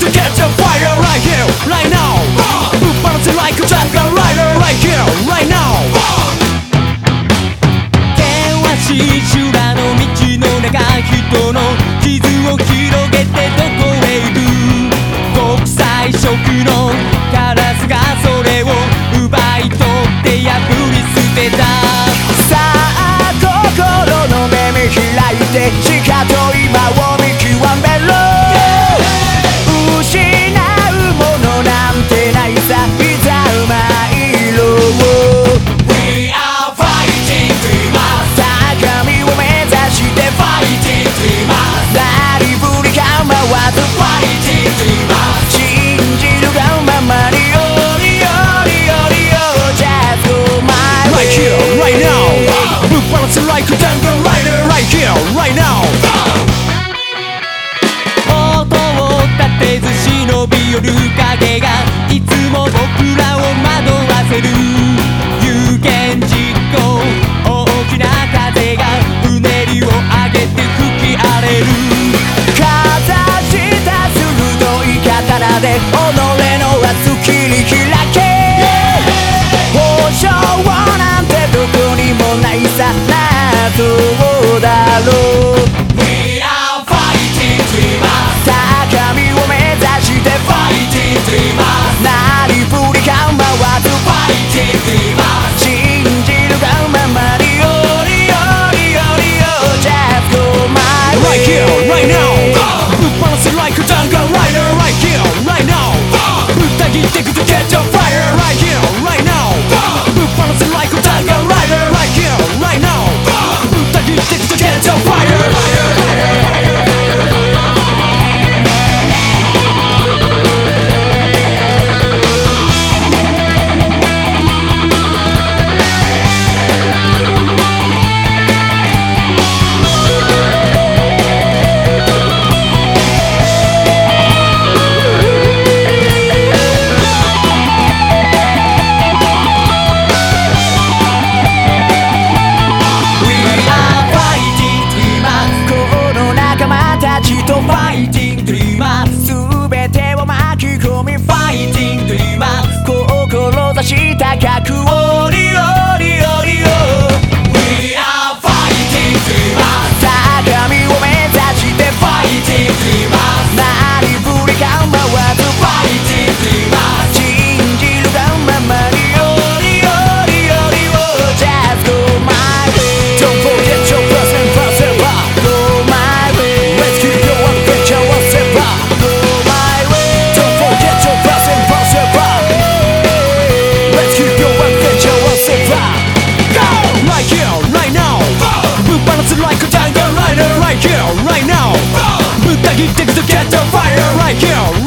to catch a fire. で己の熱切り開け。包丁なんてどこにもないさ。などうだろう。It to get the fire right here